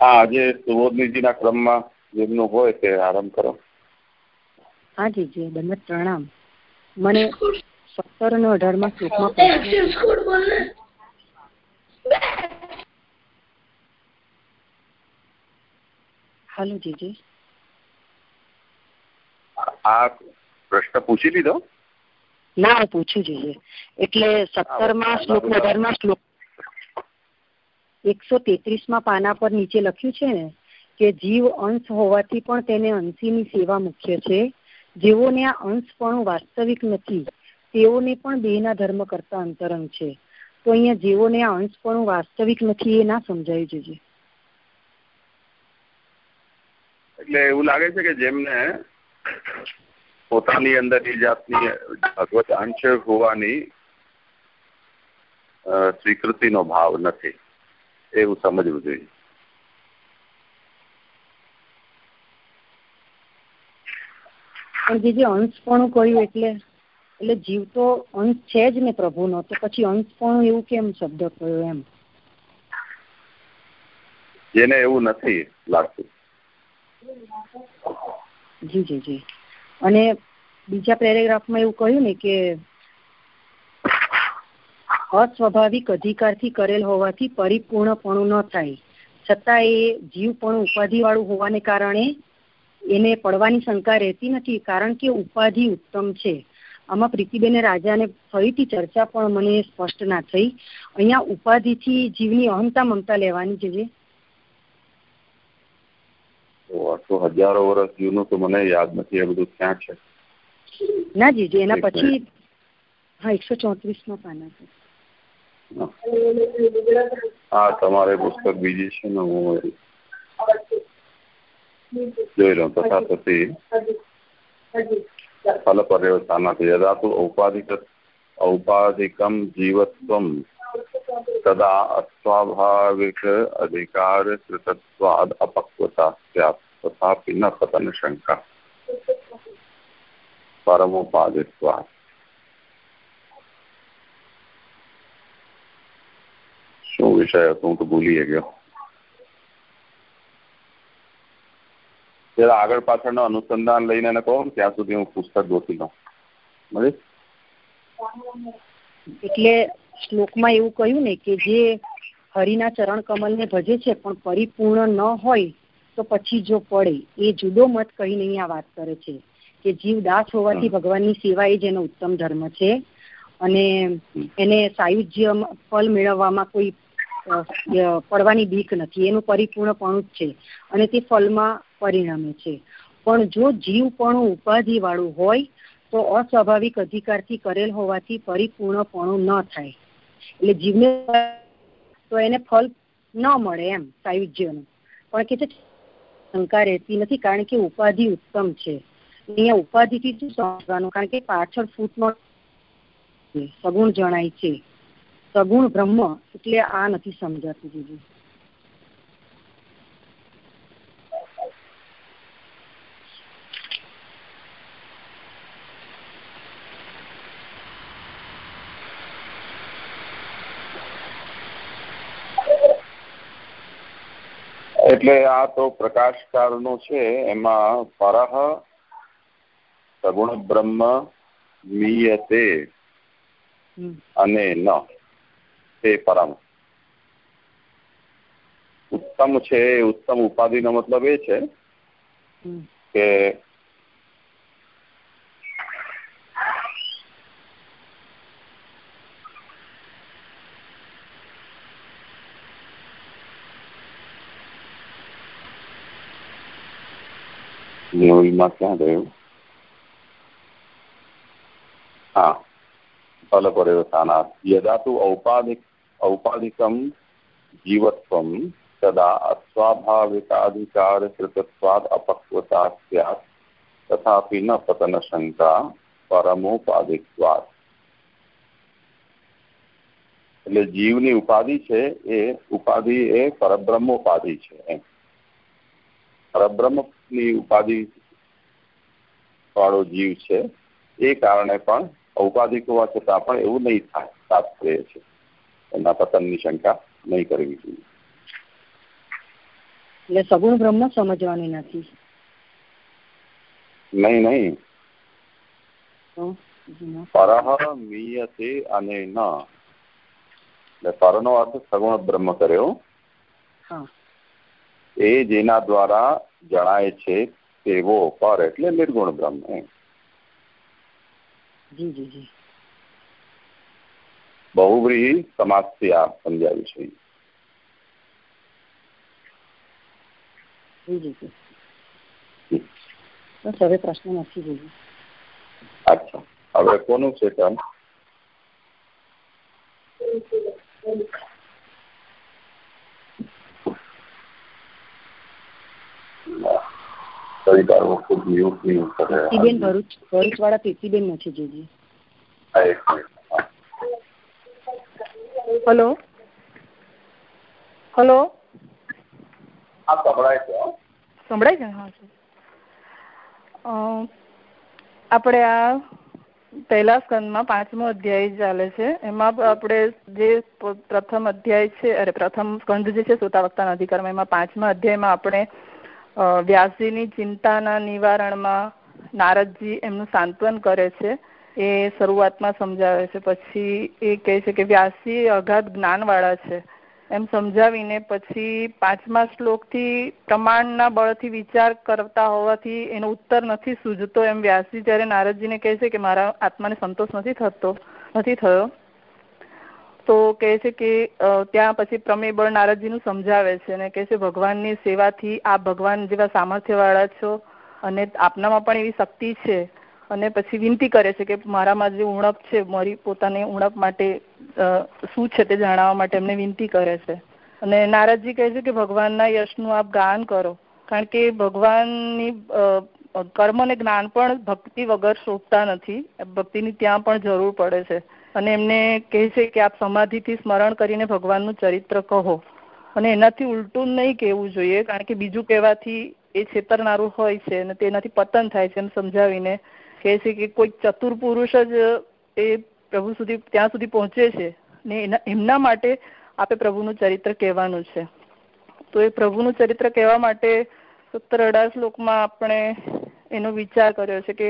હા આજે સુબોધનીજીના ક્રમમાં જેમનું હોય તે આરંભ કરો. હા જી જી દંડવત પ્રણામ. મને સત્તર અને અઢારમાં શ્લોકમાં હાલો જીજી. આ પ્રશ્ન પૂછી લીધો? ના પૂછ્યું પૂછું જોઈએ એટલે સત્તરમાં શ્લોક અઢારમાં શ્લોક એકસો તેત્રીસમાં પાના પર નીચે લખ્યું છે ને, કે જીવ અંશ હોવાથી પણ તેને અંશીની સેવા મુખ્ય છે. જેઓને આ અંશ પણ વાસ્તવિક નથી, તેઓને પણ બેના ધર્મ કરતા અંતરંગ છે. તો અહીંયા જેઓને આ અંશ પણ વાસ્તવિક નથી એ ના સમજાવી જોઈએ એટલે એવું લાગે છે કે જેમને પોતાની અંદર એ જાતની ભગવત અંશ હોવાની સ્વીકૃતિનો ભાવ નથી. એવું સમજવું જોઈએ. પણ જે અંશપણું કહ્યું એટલે એટલે જીવ તો અંશ છે જ ને પ્રભુનો તો પછી અંશપણું એવું કેમ શબ્દ કહ્યો એમ? જેને એવું નથી લાગતું. જી જી જી. અને બીજા પેરેગ્રાફમાં એવું કહ્યું ને કે અસ્વાભાવિક અધિકારથી કરેલ હોવાથી પરિપૂર્ણપણું ન થાય. છતાં એ જીવ પણ ઉપાધિ વાળું હોવાને કારણે એને પડવાની શંકા રહેતી નથી કારણ કે ઉપાધિ ઉત્તમ છે. આમાં પ્રીતિબેને રાજાને ફરીથી ચર્ચા પણ મને સ્પષ્ટ ના થઈ. અહીંયા ઉપાધિથી જીવની અહમતા મમતા લેવાની છે આટલું હજારો વર્ષ જૂનું તો મને યાદ નથી એ બધું ક્યાં છે? ના જીજી એના પછી હા એકસો ચોત્રીસ નો પાના છે. હા, તમારે પુસ્તક બીજી છે ને, હું જોઈ રહ્યો તથાતથી ફલપર્યવસ્થાનાથી યદાતુ ઔપાધિક, ઔપાધિકમ જીવત્વમ તદા અસ્વાભાવિક અધિકાર કૃતત્વાદ અપક્વતા સ્યાત. તથાપિ ન પતન શંકા. પરમોપાધિત્વાદ. વિષય હતો હું તો ભૂલી ગયો જરા આગળ પાછળનો અનુસંધાન લઈને એને કહો ત્યાં સુધી હું પુસ્તક ગોતી લઉં મળી એટલે શ્લોકમાં એવું કહ્યું ને કે જે હરિના ચરણ કમલને ભજે છે પણ પરિપૂર્ણ ન હોય તો પછી જો પડે. એ જુદો મત કહીને અહીંયા વાત કરે છે કે જીવ દાસ હોવાથી ભગવાનની સેવા એ જ એનો ઉત્તમ ધર્મ છે. અને એને સાયુજ્ય ફળ મેળવવામાં કોઈ પડવાની બીક નથી. એનું પરિપૂર્ણપણું જ છે અને તે ફલમાં પરિણમે છે. પણ જો જીવપણું ઉપાધિ વાળું હોય, તો અસ્વાભાવિક અધિકારથી કરેલ હોવાથી પરિપૂર્ણપણું ન થાય. એટલે જીવને તો એને ફળ ન મળે એમ સાયુજ્યનું. પણ કે છે શંકા રહેતી નથી કારણ કે ઉપાધિ ઉત્તમ છે. અહીંયા ઉપાધિથી શું સમજવાનું? કારણ કે પાછળ ફૂટનો સગુણ જણાય છે. સગુણ બ્રહ્મ એટલે આ નથી સમજાતું બીજું એટલે આ તો પ્રકાશકાળનું છે એમાં પરહ સગુણ બ્રહ્મ મીયતે અને ન. પરમ ઉત્તમ છે ઉત્તમ ઉપાધિનો મતલબ એ છે કે નેવીમાં ક્યાં રહ્યું? હા. ભલે કર્યો સ્થાનાર્થ યદા તું ઔપાધિક औपाधिकं जीवत्वं तदा अस्वाभाविकाधिकारकृतत्वात् अपक्वता स्यात् तथापि न पतनशङ्का પરમોપાધિત્વાદ એટલે જીવની ઉપાધિ છે એ ઉપાધિ એ પરબ્રહ્મ ઉપાધિ છે એમ પરબ્રહ્મની ઉપાધિ વાળો જીવ છે એ કારણે પણ ઔપાધિક હોવા છતાં પણ એવું નહીં થાય તાત્પર્ય છે એના પતનની શંકા નહીં કરવી જોઈએ. એટલે સગુણ બ્રહ્મ સમજવાની નથી. નહીં નહીં. પરહ મીયતે અને ન એટલે પરનો અર્થ સગુણ બ્રહ્મ કર્યો એ જેના દ્વારા જણાય છે તેવો પર એટલે નિર્ગુણ બ્રહ્મ જી જી જી. બહુવ્રીહી સમાજથી આ સમજાવ્યું છે બસ હવે પ્રશ્ન નથી જોયું અચ્છા હવે કોનું છે ટર્ન પરિવારો ખૂબ નહીં કરે. ભરૂચ ભરૂચ વાળા તીતીબેન નથી જોજી. હલો. હલો. હા સંભળાય છે. સંભળાય છે? હા આપણે આ પહેલા સ્કંદમાં પાંચમો અધ્યાય ચાલે છે. એમાં આપણે જે પ્રથમ અધ્યાય છે અરે પ્રથમ સ્કંદ જે છે સુતાવક્તાના અધિકારમાં એમાં પાંચમા અધ્યાયમાં આપણે વ્યાસજીની ચિંતાના નિવારણમાં નારદજી એમનું સાંત્વન કરે છે. એ શરૂઆતમાં સમજાવે છે. પછી એ કહે છે કે વ્યાસજી અગાધ જ્ઞાનવાળા છે. એમ સમજાવીને પછી પાંચમા શ્લોકથી પ્રમાણના બળથી વિચાર કરતા હોવાથી એનો ઉત્તર નથી સૂઝતો એમ વ્યાસજી જ્યારે નારદજીને કહે છે કે મારા આત્માને સંતોષ નથી થતો, નથી થયો, તો કહે છે કે ત્યાં પછી પ્રમેય બળ નારદજીનું સમજાવે છે અને કહે છે, ભગવાનની સેવાથી આપ ભગવાન જેવા સામર્થ્યવાળા છો અને આપનામાં પણ એવી શક્તિ છે. અને પછી વિનંતી કરે છે કે મારામાં જે ઉણપ છે, મારી પોતાની ઉણપ માટે શું છે તે જાણવા માટે એમને વિનંતી કરે છે. અને નારદજી કહે છે કે ભગવાનના યશનું આપ ગાન કરો. કારણ કે ભગવાનની કર્મ અને જ્ઞાન પણ ભક્તિ વગર શોભતા નથી. ભક્તિની ત્યાં પણ જરૂર પડે છે. અને એમને કહે છે કે આપ સમાધિથી સ્મરણ કરીને ભગવાનનું ચરિત્ર કહો. અને એનાથી ઉલટું નહીં કહેવું જોઈએ, કારણ કે બીજું કહેવાથી એ છેતરનારું હોય છે અને તેનાથી પતન થાય છે એમ સમજાવીને કહે છે કે કોઈ ચતુર પુરુષ જ એ પ્રભુ સુધી, ત્યાં સુધી પહોંચે છે ને એના, એમના માટે આપે પ્રભુનું ચરિત્ર કહેવાનું છે. તો એ પ્રભુનું ચરિત્ર કહેવા માટે સત્તર અઢાર શ્લોકમાં આપણે એનો વિચાર કર્યો છે કે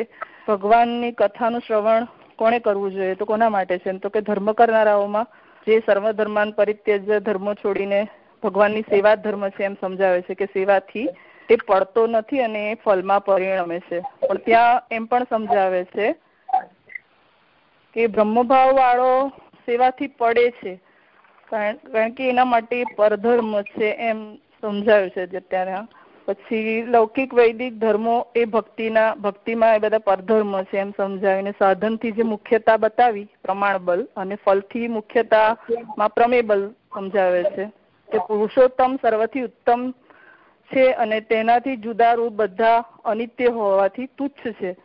ભગવાનની કથાનું શ્રવણ કોણે કરવું જોઈએ? તો કોના માટે છે? તો કે ધર્મ કરનારાઓમાં જે સર્વધર્માન પરિત્યજ ધર્મો છોડીને ભગવાનની સેવા ધર્મ છે એમ સમજાવે છે કે સેવાથી તે પડતો નથી અને એ ફલમાં પરિણમે છે. પણ ત્યાં એમ પણ સમજાવે છે કે બ્રહ્મભાવ વાળો સેવાથી પડે છે. કારણ કે એના માટે પરધર્મ છે એમ સમજાવ્યું છે અત્યારે પછી લૌકિક વૈદિક ધર્મો એ ભક્તિના, ભક્તિમાં એ બધા પરધર્મ છે એમ સમજાવીને સાધનથી જે મુખ્યતા બતાવી, પ્રમાણબલ અને ફલથી મુખ્યતામાં પ્રમેબલ સમજાવે છે. કે પુરુષોત્તમ સર્વથી ઉત્તમ છે અને તેનાથી જુદા રૂપ બધા અનિત્ય હોવાથી તુચ્છ છે.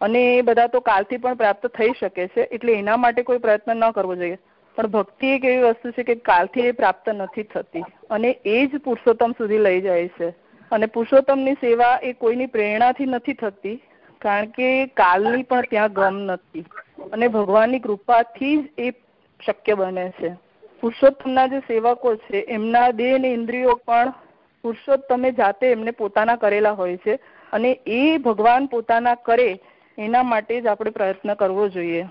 અને એ બધા તો કાલથી પણ પ્રાપ્ત થઈ શકે છે, એટલે એના માટે કોઈ પ્રયત્ન ન કરવો જોઈએ. પણ ભક્તિ એક એવી વસ્તુ છે કે કાલથી એ પ્રાપ્ત નથી થતી. અને એ જ પુરુષોત્તમ સુધી લઈ જાય છે. અને પુરુષોત્તમની સેવા એ કોઈની પ્રેરણાથી નથી થતી, કારણ કે કાલની પણ ત્યાં ગમ નથી. અને ભગવાનની કૃપાથી જ એ શક્ય બને છે. પુરુષોત્તમના જે સેવકો છે, એમના દેહ અને ઇન્દ્રિયો પણ પુરુષોત્તમે જાતે એમને પોતાના કરેલા હોય છે અને એ ભગવાન પોતાના કરે એના માટે જ આપણે પ્રયત્ન કરવો જોઈએ.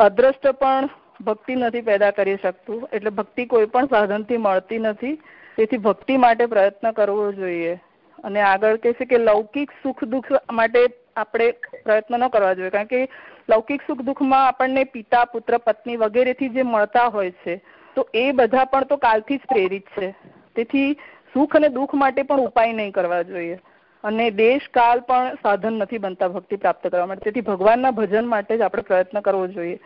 અદ્રષ્ટ પણ ભક્તિ નથી પેદા કરી શકતું, એટલે ભક્તિ કોઈ પણ સાધનથી મળતી નથી, તેથી ભક્તિ માટે પ્રયત્ન કરવો જોઈએ. અને આગળ કહે છે કે લૌકિક સુખ દુઃખ માટે આપણે પ્રયત્ન ન કરવા જોઈએ, કારણ કે લૌકિક સુખ દુઃખમાં આપણને પિતા, પુત્ર, પત્ની વગેરેથી જે મળતા હોય છે તો એ બધા પણ તો કાલથી જ પ્રેરિત છે. તેથી સુખ અને દુઃખ માટે પણ ઉપાય નહીં કરવા જોઈએ. અને દેશ કાલ પણ સાધન નથી બનતા ભક્તિ પ્રાપ્ત કરવા માટે. તેથી ભગવાનના ભજન માટે જ આપણે પ્રયત્ન કરવો જોઈએ.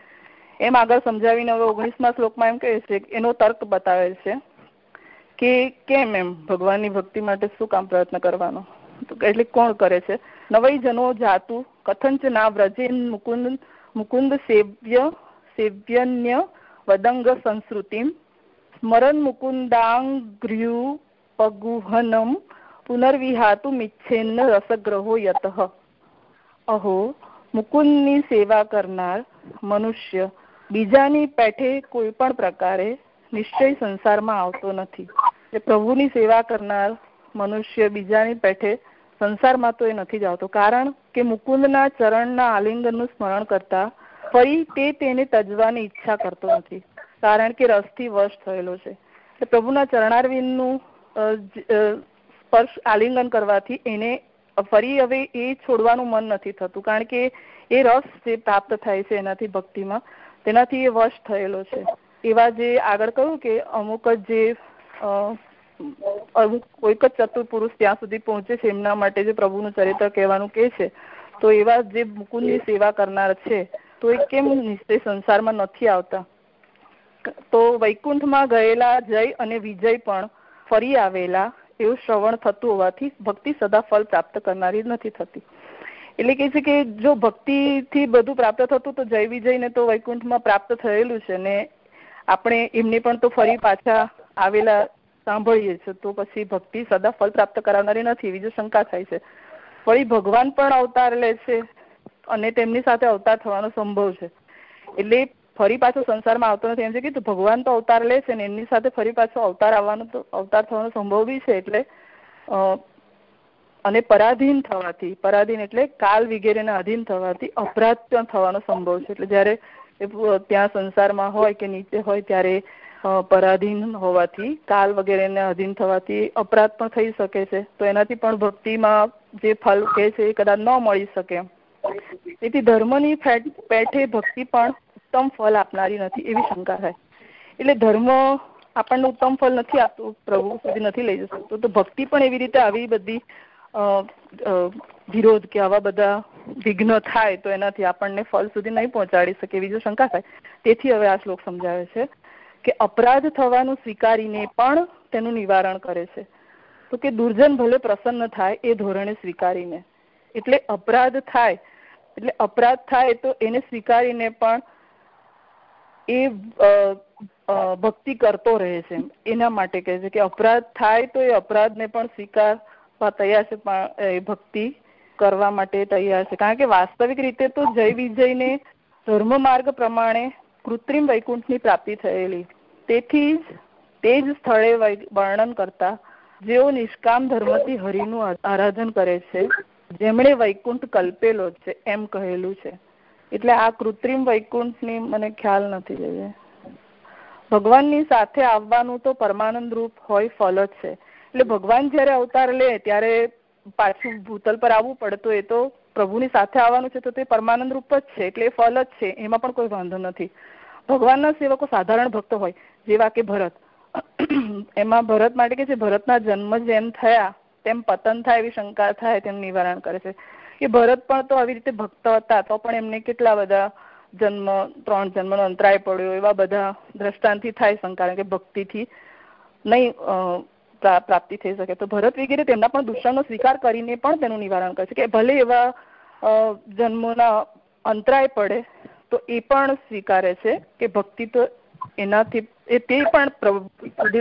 એમ આગળ સમજાવીને હવે ઓગણીસમાં શ્લોકમાં એમ કહે છે, એનો તર્ક બતાવે છે કે કેમ એમ ભગવાનની ભક્તિ માટે શું કામ પ્રયત્ન કરવાનો? એટલે કોણ કરે છે? નવઈ જનો જાતુ, કથંચ ના વ્રજે મુકુંદ મુકુંદ સેવ્ય, સેવ્યન્ય વદંગ સંસ્કૃતિમ, સ્મરણ મુકુંદાંગ્ર્યુ પગુહનમ પુનર્વિહાતુમિચ્છેન્ન રસગ્રહો યત। અહો, મુકુંદની સેવા કરનાર મનુષ્ય, બીજાની પેઠે કોઈ પણ પ્રકારે નિશ્ચય સંસારમાં આવતો નથી। એ પ્રભુની સેવા કરનાર મનુષ્ય બીજાની પેઠે સંસારમાં તો એ નથી જ આવતો, કારણ કે મુકુંદના ચરણના આલિંગનનું સ્મરણ કરતા ફરી તે તેને તજવાની ઈચ્છા કરતો નથી. કારણ કે રસથી વશ થયેલો છે. પ્રભુના ચરણારવિંદનું સ્પર્શ આલિંગન કરવાથી એને ફરી હવે એ છોડવાનું મન નથી થતું. કારણ કે એ રસ જે પ્રાપ્ત થાય છે એનાથી ભક્તિમાં, તેનાથી એ વશ થયેલો છે. એવા જે આગળ કહ્યું કે અમુક જ જે અમુક કોઈક જ ચતુર પુરુષ ત્યાં સુધી પહોંચે છે, એમના માટે જે પ્રભુનું ચરિત્ર કહેવાનું કે છે, તો એવા જે મુકુંદની સેવા કરનાર છે તો એ કેમ નિશ્ચય સંસારમાં નથી આવતા? તો વૈકુંઠમાં ગયેલા જય અને વિજય પણ ફરી આવેલા એવું શ્રવણ થતું હોવાથી ભક્તિ સદા ફળ પ્રાપ્ત કરનારી નથી થતી. એટલે કે છે કે જો ભક્તિથી બધું પ્રાપ્ત થતું તો જય વિજયને તો વૈકુંઠમાં પ્રાપ્ત થયેલું છે ને આપણે એમને પણ તો ફરી પાછા આવેલા સાંભળીએ છીએ, તો પછી ભક્તિ સદા ફળ પ્રાપ્ત કરાવનારી નથી. એવી જો શંકા થાય છે. ફરી ભગવાન પણ અવતાર લે છે. અને તેમની સાથે અવતાર થવાનો સંભવ છે. એટલે ફરી પાછો સંસારમાં આવતો નથી. એમ છે કે ભગવાન તો અવતાર લે છે ને એમની સાથે ફરી પાછો અવતાર આવવાનો તો, અવતાર થવાનો સંભવ બી છે. એટલે અને પરાધીન થવાથી, પરાધીન એટલે કાલ વગેરેના અધીન થવાથી અપરાધ પણ થવાનો સંભવ છે. એટલે જ્યારે ત્યાં સંસારમાં હોય કે નીચે હોય ત્યારે પરાધીન હોવાથી, કાલ વગેરેને અધીન થવાથી અપરાધ પણ થઈ શકે છે. તો એનાથી પણ ભક્તિમાં જે ફલ કે છે એ કદાચ ન મળી શકે. તેથી ધર્મની પેઠે ભક્તિ પણ ઉત્તમ ફળ આપનારી નથી એવી શંકા થાય. એટલે ધર્મ આપણને ઉત્તમ ફળ નથી આપતું, પ્રભુ સુધી નથી લઈ જતો. તો ભક્તિ પણ એવી રીતે આવી બધી વિરોધ કે આવા બધા વિઘ્ન થાય તો એનાથી આપણને ફળ સુધી નહીં પહોંચાડી શકે એવી જો શંકા થાય. તેથી હવે આ શ્લોક સમજાવે છે કે અપરાધ થવાનું સ્વીકારીને પણ તેનું નિવારણ કરે છે. તો કે દુર્જન ભલે પ્રસન્ન થાય એ ધોરણે સ્વીકારીને. એટલે અપરાધ થાય એટલે અપરાધ થાય તો એને સ્વીકારીને પણ એ ભક્તિ કરતો રહે છે એના માટે કહે છે કે અપરાધ થાય તો એ અપરાધને પણ સ્વીકારવા તૈયાર છે, પણ એ ભક્તિ કરવા માટે તૈયાર છે. કારણ કે વાસ્તવિક રીતે તો જય વિજયને ધર્મ માર્ગ પ્રમાણે કૃત્રિમ વૈકુંઠની પ્રાપ્તિ થયેલી. તેથી જ તે જ સ્થળે વર્ણન કરતા જેઓ નિષ્કામ ધર્મથી હરિનું આરાધન કરે છે. જેમણે વૈકુંઠ કલ્પેલો છે, એમ કહેલું છે. એટલે આ કૃત્રિમ વૈકુંઠની મને ખ્યાલ નથી જોઈએ. ભગવાનની સાથે આવવાનું તો પરમાનંદ રૂપ હોય ફલ જ છે. એટલે ભગવાન જયારે અવતાર લે, ત્યારે પાછું ભૂતલ પર આવવું પડતું, એ તો પ્રભુની સાથે આવવાનું છે, તો તે પરમાનંદ રૂપ જ છે, એટલે એ ફલ જ છે, એમાં પણ કોઈ વાંધો નથી. ભગવાનના સેવકો સાધારણ ભક્ત હોય, જેવા કે ભરત. એમાં ભરત માટે કે જે ભરતના જન્મ જેમ થયા તેમ પતન થાય એવી શંકા થાય તેમ નિવારણ કરે છે. કે ભરત પણ તો આવી રીતે ભક્ત હતા, તો પણ એમને કેટલા બધા જન્મ, ત્રણ જન્મનો અંતરાય પડ્યો, એવા બધા દ્રષ્ટાંતથી થાય શંકા કે ભક્તિથી નહીં પ્રાપ્તિ થઈ શકે. તો ભરત વગેરે તેમના પણ દુષ્ણનો સ્વીકાર કરીને પણ તેનું નિવારણ કરે છે કે ભલે એવા જન્મોના અંતરાય પડે, તો એ પણ સ્વીકારે છે કે ભક્તિ તો એનાથી, એ તે પણ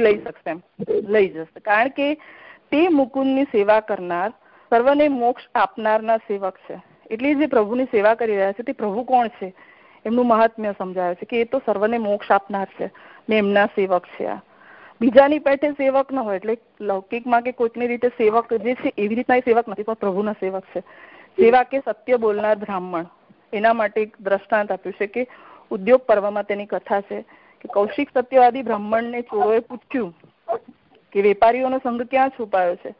લઈ શકશે એમ, લઈ જશે. કારણ કે તે મુકુંદની સેવા કરનાર સર્વને મોક્ષ આપનારના સેવક છે. એટલે જે પ્રભુની સેવા કરી રહ્યા છે તે પ્રભુ કોણ છે? એમનું મહાત્મ્ય સમજાવે છે કે એ તો સર્વને મોક્ષ આપનાર છે ને એમના સેવક છે આ. બીજાની પેઠે સેવક ન હોય એટલે લૌકિકમાં કે કોઈકની રીતે સેવક જે છે એવી રીતના સેવક નથી, પણ પ્રભુના સેવક છે. સેવા કે સત્ય બોલનાર બ્રાહ્મણ, એના માટે એક દ્રષ્ટાંત આપ્યું છે કે ઉદ્યોગ પર્વમાં તેની કથા છે કે કૌશિક સત્યવાદી બ્રાહ્મણને ચોરોએ પૂછ્યું કે વેપારીઓનો સંઘ ક્યાં છુપાયો છે?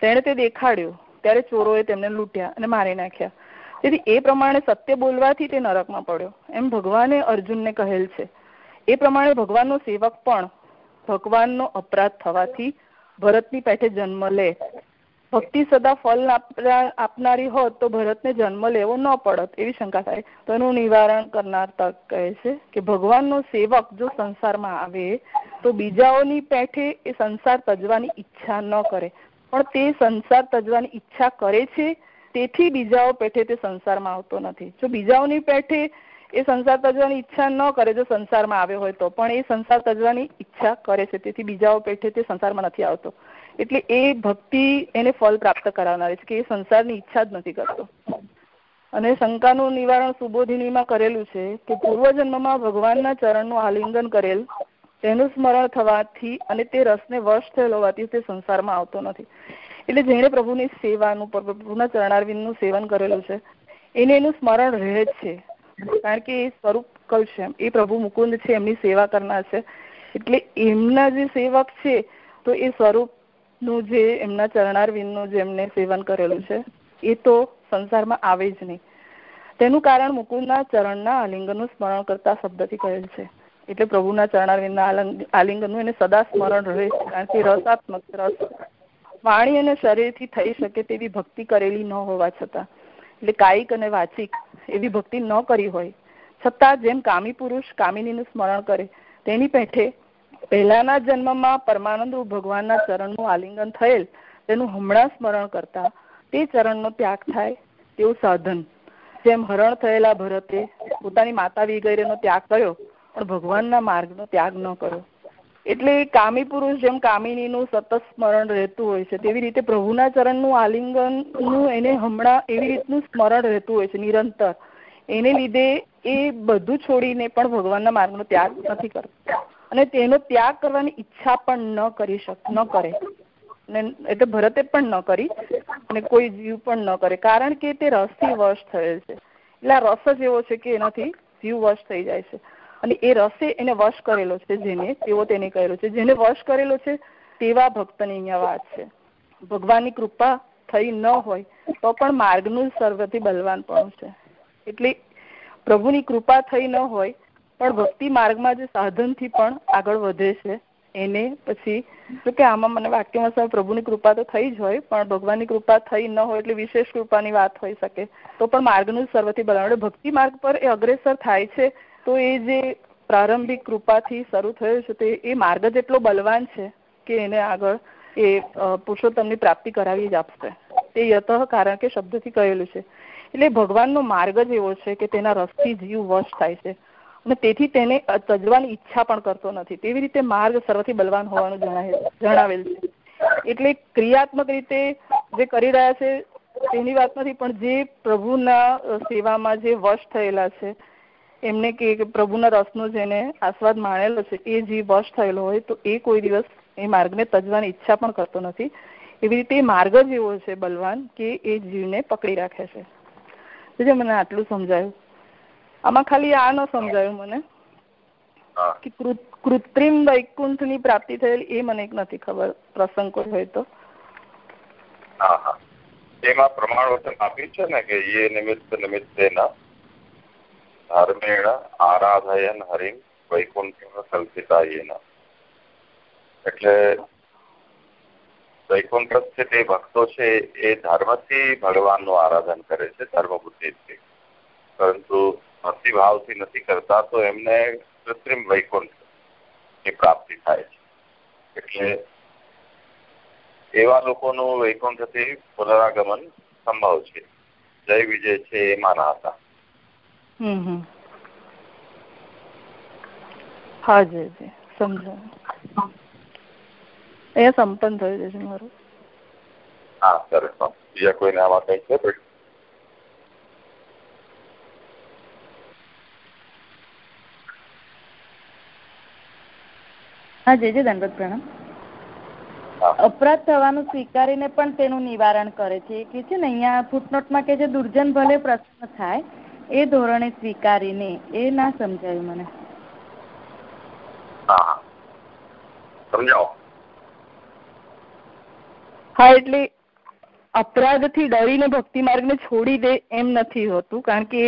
તેણે તે દેખાડ્યો. ત્યારે ચોરોએ તેમને લૂંટ્યા અને મારી નાખ્યા. તેથી એ પ્રમાણે સત્ય બોલવાથી તે નરકમાં પડ્યો. એમ ભગવાને અર્જુનને કહેલ છે. એ પ્રમાણે ભગવાનનો સેવક પણ ભગવાનનો અપરાધ થવાથી ભરતની પેઠે જન્મ લે. ભક્તિ સદા ફલ આપનારી હોત તો ભરતને જન્મ લેવો ન પડત એવી શંકા થાય. તો એનું નિવારણ કરનાર તક કહે છે કે ભગવાનનો સેવક જો સંસારમાં આવે તો બીજાઓની પેઠે એ સંસાર તજવાની ઈચ્છા ન કરે. પણ તે સંસાર તજવાની ઈચ્છા કરે છે, તેથી બીજાઓ પેઠે તે સંસારમાં આવતો નથી. જો બીજાઓની પેઠે એ સંસાર તજવાની ઈચ્છા ન કરે, જો સંસારમાં આવ્યો હોય તો, પણ એ સંસાર તજવાની ઈચ્છા કરે છે, તેથી બીજાઓ પેઠે તે સંસારમાં નથી આવતો. એટલે એ ભક્તિ એને ફળ પ્રાપ્ત કરાવનારી છે કે એ સંસારની ઈચ્છા જ નથી કરતો. અને શંકાનું નિવારણ સુબોધિનીમાં કરેલું છે કે પૂર્વજન્મમાં ભગવાનના ચરણનું આલિંગન કરેલ તેનું સ્મરણ થવાથી અને તે રસને વશ થયેલો હોવાથી તે સંસારમાં આવતો નથી. એટલે જેણે પ્રભુની સેવાનું પ્રભુના ચરણારવિંદનું સેવન કરેલું છે, એને એનું સ્મરણ રહે છે. કારણ કે એ સ્વરૂપ કહ્યું એ પ્રભુ મુકુંદ છે, એમની સેવા કરનાર છે. એટલે એમના જે સેવક છે, તો એ સ્વરૂપનું જે એમના ચરણારવિંદનું જે એમને સેવન કરેલું છે, એ તો સંસારમાં આવે જ નહીં. તેનું કારણ મુકુંદના ચરણના આલિંગનનું સ્મરણ કરતા શબ્દથી કહેલ છે. એટલે પ્રભુના ચરણારવિંદના આલિંગનનું એને સદા સ્મરણ રહે છે, કારણ કે રસાત્મક રસ વાણી અને શરીરથી થઈ શકે તેવી ભક્તિ કરેલી ન હોવા છતાં. એટલે કાયિક અને વાચિક એવી ભક્તિ ન કરી હોય. છતાં જેમ કામી પુરુષ કામિનીનું સ્મરણ કરે, તેની પેઠે પહેલાના જન્મમાં પરમાનંદ ભગવાનના ચરણનું આલિંગન થયેલ, તેનું હમણાં સ્મરણ કરતા તે ચરણનો ત્યાગ થાય તેવું સાધન. જેમ હરણ થયેલા ભરતે પોતાની માતા વિગેરેનો ત્યાગ કર્યો પણ ભગવાનના માર્ગનો ત્યાગ ન કર્યો એટલે કામી પુરુષ જેમ કામિનીનું સતત સ્મરણ રહેતું હોય છે, તેવી રીતે પ્રભુના ચરણનું આલિંગનનું એને હમણાં એવી રીતનું સ્મરણ રહેતું હોય છે, નિરંતર. એને લીધે એ બધું છોડીને પણ ભગવાનના માર્ગનો ત્યાગ નથી કરતો. અને તેનો ત્યાગ કરવાની ઈચ્છા પણ ન કરી શક, ન કરે. એટલે ભરતે પણ ન કરી અને કોઈ જીવ પણ ન કરે. કારણ કે તે રસથી વશ થયેલ છે. એટલે આ રસ જ એવો છે કે એનાથી જીવ વશ થઈ જાય છે. અને એ રસે એને વશ કરેલો છે જેને તેવો તેને કહેલો છે. જેને વશ કરેલો છે, તેવા ભક્તની અહીંયા વાત છે. ભગવાનની કૃપા થઈ ન હોય, તો પણ માર્ગનું સર્વથી બલવાન પણ છે. એટલે પ્રભુની કૃપા થઈ ન હોય, પણ ભક્તિ માર્ગમાં જે સાધનથી પણ આગળ વધે છે, એને પછી, જો કે આમાં મને વાક્યમાં સાહેબ પ્રભુની કૃપા તો થઈ જ હોય, પણ ભગવાનની કૃપા થઈ ન હોય એટલે વિશેષ કૃપાની વાત હોઈ શકે. તો પણ માર્ગનું સર્વથી બલવાન. ભક્તિ માર્ગ પર એ અગ્રેસર થાય છે તો એ જે પ્રારંભિક કૃપાથી શરૂ થયો છે તે એ માર્ગ જેટલો બલવાન છે કે એને આગળ એ પુરુષોત્તમની પ્રાપ્તિ કરાવી જ આપશે. તે યત કારણ કે શબ્દથી કહેલું છે. એટલે ભગવાનનો માર્ગ જ એવો છે કે તેના રસથી જીવ વશ થાય છે. અને તેથી તેને તજવાની ઈચ્છા પણ કરતો નથી. તેવી રીતે માર્ગ સર્વથી બલવાન હોવાનું જણાવેલ છે. એટલે ક્રિયાત્મક રીતે જે કરી રહ્યા છે તેની વાત નથી, પણ જે પ્રભુના સેવામાં જે વશ થયેલા છે એમને કે પ્રભુના રસનો જેને આસ્વાદ માણેલો છે એ જીવ વશ થયેલો હોય તો એ કોઈ દિવસ એ માર્ગને તજવાની ઈચ્છા પણ કરતો નથી. એવી રીતે માર્ગ જ એવો છે બલવાન કે એ જીવને પકડી રાખે છે. મને આટલું સમજાયું. આમાં ખાલી આ ન સમજાયું મને. કે કૃત્રિમ વૈકુંઠની પ્રાપ્તિ થયેલ એ મને નથી ખબર પ્રસંગ કોઈ હોય તો. એમાં પ્રમાણ વચન આપ્યું છે ને કે એ નિમિત્ત નિમિત્તેન ધર્મેણ આરાધયન હરિમ વૈકુંઠ કલ્પિતા એટલે વૈકુંઠ છે તે ભક્તો છે, એ ધર્મથી ભગવાનનું આરાધન કરે છે ધર્મ બુદ્ધિથી પરંતુ ભક્તિભાવથી નથી કરતા, તો એમને કૃત્રિમ વૈકુંઠની પ્રાપ્તિ થાય છે. એટલે એવા લોકોનું વૈકુંઠથી પુનરાગમન સંભવ છે. જય વિજય છે એમાં ના હતા હા જી જી સમજાય. અહીંયા સંપન્ન થઈ જશે મારું. હા સરસ. બીજા કોઈને આવા કઈ છે? હા જે જે દંડવત પ્રણામ. અપરાધ થવાનું સ્વીકારીને પણ તેનું નિવારણ કરે છે. કે છે ને અહીંયા ફૂટનોટમાં કે છે દુર્જન ભલે પ્રસન્ન થાય એ ધોરણે સ્વીકારીને એ ના સમજાયું મને. હા એટલે અપરાધથી ડરીને ભક્તિ માર્ગ ને છોડી દે એમ નથી હોતું કારણ કે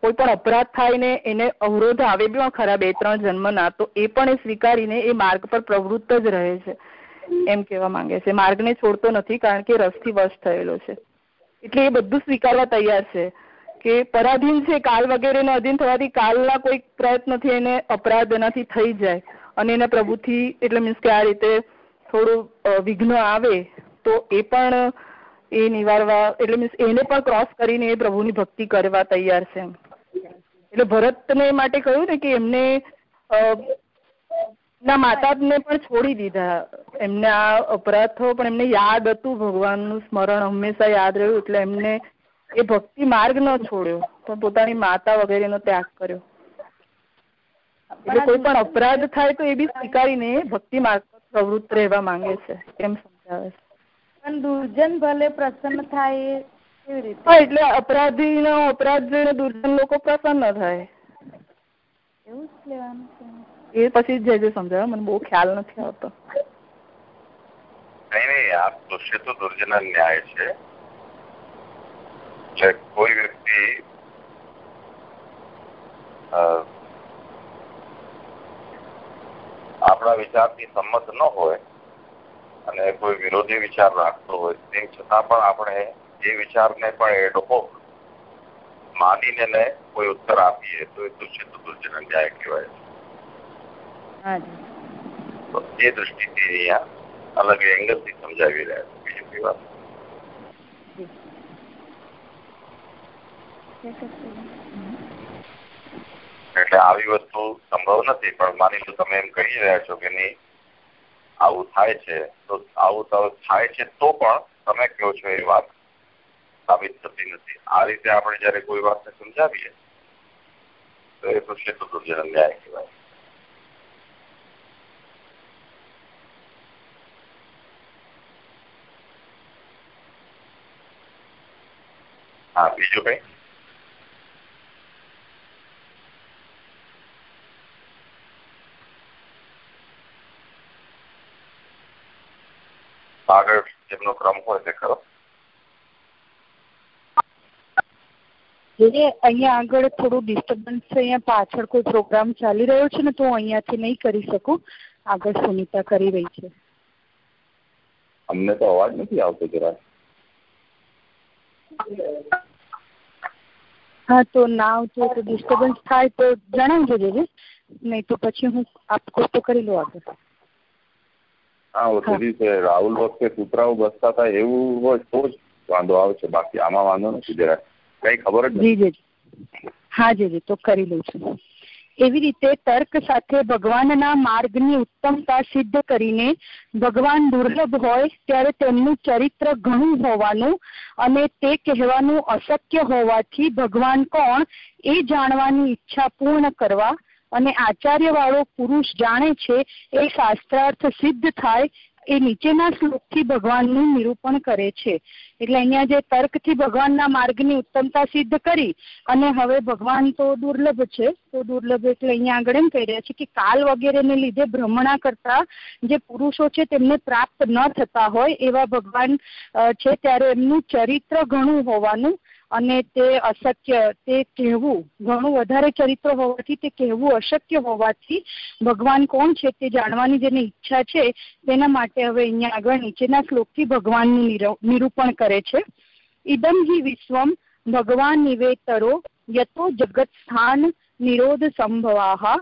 કોઈ પણ અપરાધ થાય ને એને અવરોધ આવે બી ખરા બે ત્રણ જન્મના તો એ પણ એ સ્વીકારીને એ માર્ગ પર પ્રવૃત્ત જ રહે છે એમ કેવા માંગે છે. માર્ગને છોડતો નથી કારણ કે રસથી વશ થયેલો છે. એટલે એ બધું સ્વીકારવા તૈયાર છે. કે પરાધીન છે, કાલ વગેરેનો અધીન થવાથી કાલના કોઈ પ્રયત્નથી એને અપરાધ એનાથી થઈ જાય. અને એના પ્રભુથી, એટલે મીન્સ કે આ રીતે થોડું વિઘ્ન આવે, તો એ પણ એ નિવારવા, એટલે મીન્સ એને પણ ક્રોસ કરીને એ પ્રભુની ભક્તિ કરવા તૈયાર છે એટલે ભરતને માટે કહ્યું ને કે એમને ના માતાને પણ છોડી દીધા. એમને આ અપરાધ થયો, પણ એમને યાદ હતું ભગવાનનું સ્મરણ હંમેશા યાદ રહ્યું, એટલે એમને એ ભક્તિ માર્ગ ન છોડ્યો પણ પોતાની માતા વગેરેનો ત્યાગ કર્યો. એટલે કોઈ પણ અપરાધ થાય તો એ બી સ્વીકારીને ભક્તિ માર્ગ પ્રવૃત્ત રહેવા માંગે છે એમ સમજાવે છે. પણ દુર્જન ભલે પ્રસન્ન થાય કેવી રીતે? એટલે અપરાધી નો અપરાધ જોઈને દુર્જન લોકો પ્રસન્ન થાય. એવું જ લેવાનું છે. એ પછી જે જે સમજાવે મને બહુ ખ્યાલ નથી આવતો. નહીં નહીં આ દુષ્ય તો દુર્જન ન્યાય છે. એટલે કોઈ વ્યક્તિ આપણા વિચારથી સંમત ન હોય અને કોઈ વિરોધી વિચાર રાખતો હોય તેમ છતાં પણ આપણે એ વિચારને પણ એડહો માનીને ને કોઈ ઉત્તર આપીએ તો એ દુષિત દુર્જન ન્યાય કહેવાય. છે તો એ દ્રષ્ટિથી અહીંયા અલગ એંગલથી સમજાવી રહ્યા છે. બીજું કઈ વાત એટલે આવી વસ્તુ સંભવ નથી, પણ માની લો તમે એમ કહી રહ્યા છો કે નહીં, આવું થાય છે, તો આવું થાય છે તો પણ તમે કહો છો એ વાત. સાબિત થતી નથી. આ રીતે આપણે જયારે કોઈ વાતને સમજાવીએ, તો એ તો છે તો દુર્જન ન્યાય કહેવાય. હા, બીજું કઈ? આગળ જેમનો ક્રમ હોય તે કરો અહીંયા આગળ થોડું ડિસ્ટર્બન્સ છે અહીંયા પાછળ કોઈ પ્રોગ્રામ ચાલી રહ્યો છે ને તો હું અહીંયાથી નહીં કરી શકું. આગળ સુનિતા કરી રહી છે. અમને તો અવાજ નથી આવતો જરા હા તો ના આવતો તો ડિસ્ટર્બન્સ થાય તો જણાવજો જેજે નહીં તો પછી હું આપ તો કરી લો આગળ. હા પેલી છે. રાહુલ વખતે કૂતરાઓ બસતા હતા એવું હોય તો જ વાંધો આવે છે. બાકી આમાં વાંધો નથી. જરા કઈ ખબર જ જી હા, જી તો કરી લઉં છું. એવી રીતે તર્ક સાથે ભગવાનના માર્ગની ઉત્તમતા સિદ્ધ કરીને ભગવાન દુર્લભ હોય ત્યારે તેમનું ચરિત્ર ઘણું હોવાનું અને તે કહેવાનું અશક્ય હોવાથી ભગવાન કોણ એ જાણવાની ઈચ્છા પૂર્ણ કરવા અને આચાર્ય વાળો પુરુષ જાણે છે એ શાસ્ત્રાર્થ સિદ્ધ થાય એ નીચેના શ્લોકથી ભગવાનનું નિરૂપણ કરે છે. એટલે અહીંયા જે તર્કથી ભગવાનના માર્ગની ઉત્તમતા સિદ્ધ કરી અને હવે ભગવાન તો દુર્લભ છે, તો દુર્લભ એટલે અહીંયા આગળ એમ કહી રહ્યા છે કે કાલ વગેરેને લીધે ભ્રમણા કરતા જે પુરુષો છે તેમને પ્રાપ્ત ન થતા હોય એવા ભગવાન છે ત્યારે એમનું ચરિત્ર ઘણું હોવાનું અને તે અશક્ય તે કહેવું, ઘણું વધારે ચરિત્ર હોવાથી તે કહેવું અશક્ય હોવાથી ભગવાન કોણ છે તે જાણવાની જેની ઈચ્છા છે તેના માટે હવે અહીંયા આગળ નીચેના શ્લોકથી ભગવાનનું નિરૂપણ કરે છે. ઇદમ હિ વિશ્વમ ભગવાન નિવેતરો યતો જગત સ્થાન નિરોધ સંભવાહ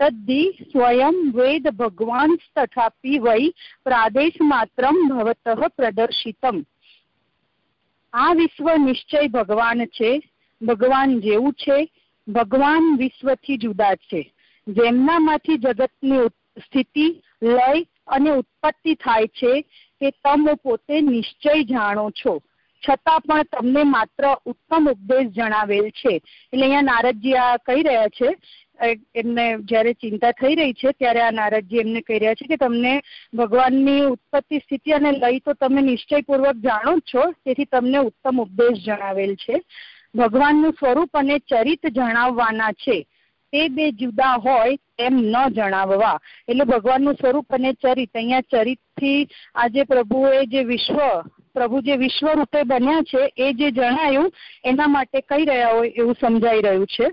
તદ્ધિ સ્વયં વેદ ભગવાન તથાપી વૈ પ્રાદેશ માત્રમ ભવત પ્રદર્શિતમ. આ વિશ્વ નિશ્ચય ભગવાન છે. ભગવાન જેવું છે. ભગવાન વિશ્વથી જુદા છે. જેમનામાંથી જગતની સ્થિતિ, લય અને ઉત્પત્તિ થાય છે તે તમે પોતે નિશ્ચય જાણો છો. છતાં પણ તમને માત્ર ઉત્તમ ઉપદેશ જણાવેલ છે. એટલે અહીંયા નારદજી આ કહી રહ્યા છે એમને જયારે ચિંતા થઈ રહી છે ત્યારે આ નારદજી એમને કહી રહ્યા છે કે તમને ભગવાનની ઉત્પત્તિ સ્થિતિ અને લય તો તમે નિશ્ચયપૂર્વક જાણો જ છો, તેથી તમને ઉત્તમ ઉપદેશ જણાવેલ છે. ભગવાનનું સ્વરૂપ અને ચરિત જણાવવાના છે. તે બે જુદા હોય તેમ ન જણાવવા. એટલે ભગવાનનું સ્વરૂપ અને ચરિત, અહીંયા ચરિતથી આજે પ્રભુએ જે વિશ્વ, પ્રભુ જે વિશ્વ રૂપે બન્યા છે, એ જે જણાયું, એના માટે કહી રહ્યા હોય એવું સમજાઈ રહ્યું છે.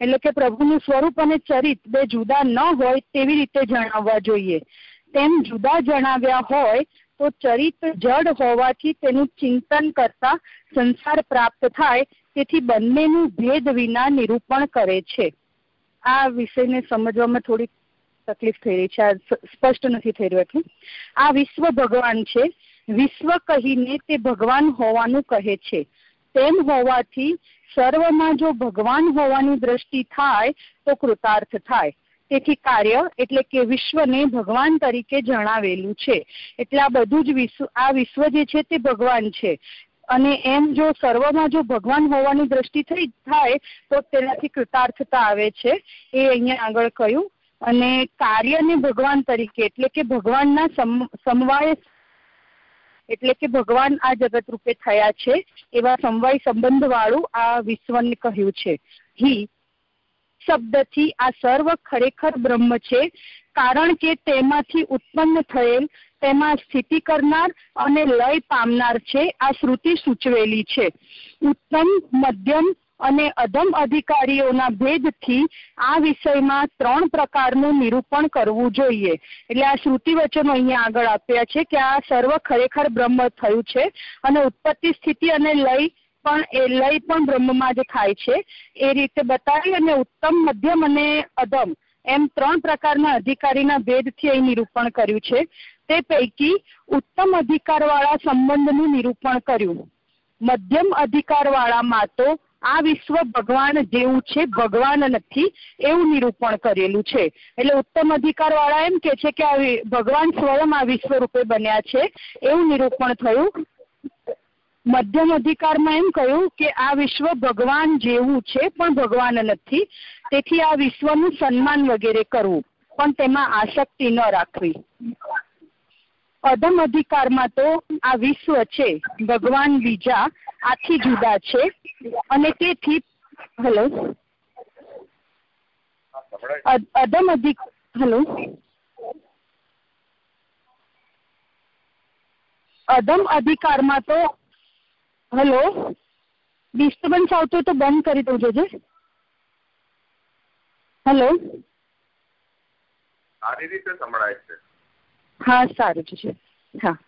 એટલે કે પ્રભુનું સ્વરૂપ અને ચરિત બે જુદા ન હોય તેવી રીતે જણાવવા જોઈએ. તેમ જુદા જણાવ્યા હોય તો ચરિત જડ હોવાથી તેનું ચિંતન કરતા સંસાર પ્રાપ્ત થાય, તેથી બંનેનું ભેદ વિના નિરૂપણ કરે છે. આ વિષયને સમજવામાં થોડી તકલીફ થઈ રહી છે. આ સ્પષ્ટ નથી થઈ રહ્યું એટલું. આ વિશ્વ ભગવાન છે. વિશ્વ કહીને તે ભગવાન હોવાનું કહે છે. તેમ હોવાથી સર્વમાં જો ભગવાન હોવાની દ્રષ્ટિ થાય, તો કૃતાર્થ થાય. તેથી કાર્ય એટલે કે વિશ્વને ભગવાન તરીકે જણાવેલું છે. એટલે આ બધું જ વિશ્વ, આ વિશ્વ જે છે તે ભગવાન છે. અને એમ જો સર્વમાં જો ભગવાન હોવાની દ્રષ્ટિ થઈ થાય, તો તેનાથી કૃતાર્થતા આવે છે. એ અહીંયા આગળ કહ્યું. અને કાર્યને ભગવાન તરીકે, એટલે કે ભગવાનના સમવાય એટલે કે ભગવાન આ જગત રૂપે થયા છે, એવા સમવાય સંબંધ વાળું આ વિશ્વને કહ્યું છે. હિ શબ્દથી આ સર્વ ખરેખર બ્રહ્મ છે, કારણ કે તેમાંથી ઉત્પન્ન થયેલ, તેમાં સ્થિતિ કરનાર અને લય પામનાર છે, આ શ્રુતિ સૂચવેલી છે. ઉત્તમ, મધ્યમ અને અધમ અધિકારીઓના ભેદથી આ વિષયમાં ત્રણ પ્રકારનું નિરૂપણ કરવું જોઈએ. એટલે આ શ્રુતિ વચનો અહીંયા આગળ આપ્યા છે કે આ સર્વ ખરેખર બ્રહ્મ થયું છે અને ઉત્પત્તિ સ્થિતિ અને લય પણ એ લય પણ બ્રહ્મમાં જ થાય છે. એ રીતે બતાવી અને ઉત્તમ, મધ્યમ અને અધમ એમ ત્રણ પ્રકારના અધિકારીના ભેદથી અહીં નિરૂપણ કર્યું છે. તે પૈકી ઉત્તમ અધિકારવાળા સંબંધનું નિરૂપણ કર્યું. મધ્યમ અધિકારવાળામાં તો આ વિશ્વ ભગવાન જેવું છે, ભગવાન નથી, એવું નિરૂપણ કરેલું છે. એટલે ઉત્તમ અધિકાર વાળા એમ કે છે કે આ ભગવાન સ્વયં આ વિશ્વ રૂપે બન્યા છે, એવું નિરૂપણ થયું. મધ્યમ અધિકારમાં એમ કહ્યું કે આ વિશ્વ ભગવાન જેવું છે, પણ ભગવાન નથી. તેથી આ વિશ્વનું સન્માન વગેરે કરવું. પણ તેમાં આસક્તિ ન રાખવી. અધમ અધિકારમાં તો આ વિશ્વ છે, ભગવાન બીજા આથી જુદા છે અને તેથી હેલો અધમ અધિક હેલો અધમ અધિકારમાં તો હેલો ડિસ્ટર્બન્સ આવતો તો બંધ કરી દઉં, જોજે. હેલો સારી રીતે સંભળાય છે. હા, સારું છે. હા.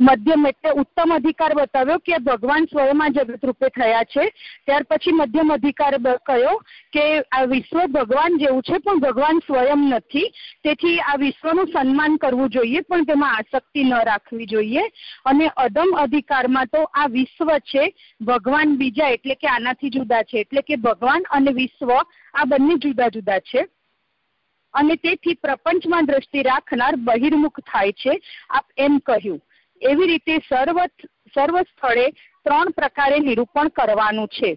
મધ્યમ એટલે ઉત્તમ અધિકાર બતાવ્યો કે ભગવાન સ્વયં જગત રૂપે થયા છે. ત્યાર પછી મધ્યમ અધિકાર કયો કે આ વિશ્વ ભગવાન જેવું છે, પણ ભગવાન સ્વયં નથી. તેથી આ વિશ્વનું સન્માન કરવું જોઈએ, પણ તેમાં આસક્તિ ન રાખવી જોઈએ. અને અધમ અધિકારમાં તો આ વિશ્વ છે, ભગવાન બીજા એટલે કે આનાથી જુદા છે. એટલે કે ભગવાન અને વિશ્વ આ બંને જુદા જુદા છે. અને તેથી પ્રપંચમાં દ્રષ્ટિ રાખનાર બહિર્મુખ થાય છે. આપ એમ કહ્યું. એવી રીતે સર્વ સર્વ સ્થળે ત્રણ પ્રકારે નિરૂપણ કરવાનું છે.